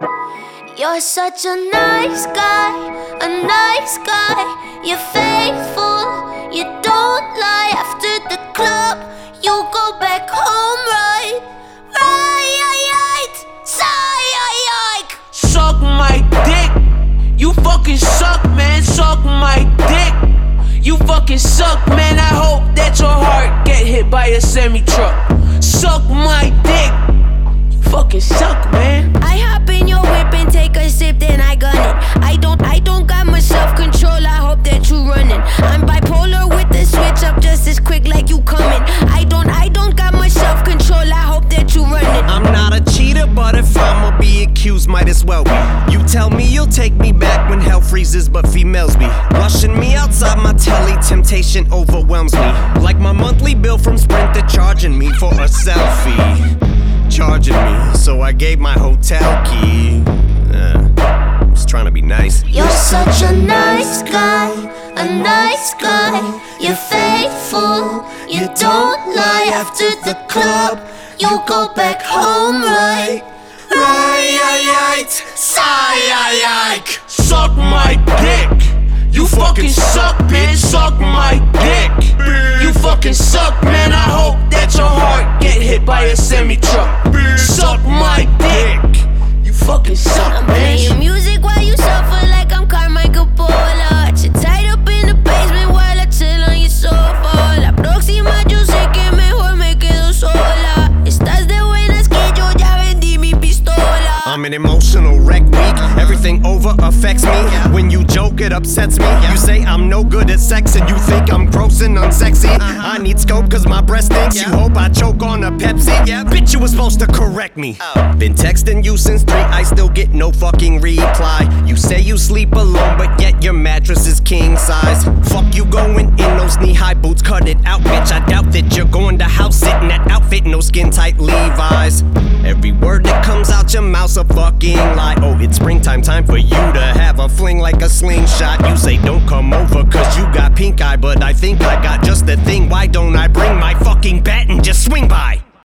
You're such a nice guy, a nice guy. You're faithful, you don't lie. After the club, you go back home, right? Right, right, Suck my dick. You fucking suck, man. Suck my dick. You fucking suck, man. I hope that your heart get hit by a semi truck. Suck my dick. You fucking suck, man. Accused, might as well be. You tell me you'll take me back when hell freezes, but females be rushing me outside my telly. Temptation overwhelms me. Like my monthly bill from Sprint, they're charging me for a selfie. Charging me, so I gave my hotel key. Uh, just trying to be nice. You're such a nice guy, a nice guy. You're faithful, you don't lie. After the club, you go back home, right? Suck my dick. You fucking suck, bitch. Suck my dick. You fucking suck, man. I hope that I'm an emotional wreck week. Everything over affects me. When you joke, it upsets me. You say I'm no good at sex and you think I'm gross and unsexy. I need scope cause my breast stinks. You hope I choke on a Pepsi. Bitch, you was supposed to correct me. Been texting you since three, I still get no fucking reply. You say you sleep alone, but yet your mattress is king size. Fuck you going in those knee high boots, cut it out, bitch. I doubt that you're going to house sitting that outfit, no skin tight Levi's. A fucking lie. Oh, it's springtime, time for you to have a fling like a slingshot. You say don't come over cause you got pink eye, but I think I got just the thing. Why don't I bring my fucking bat and just swing by?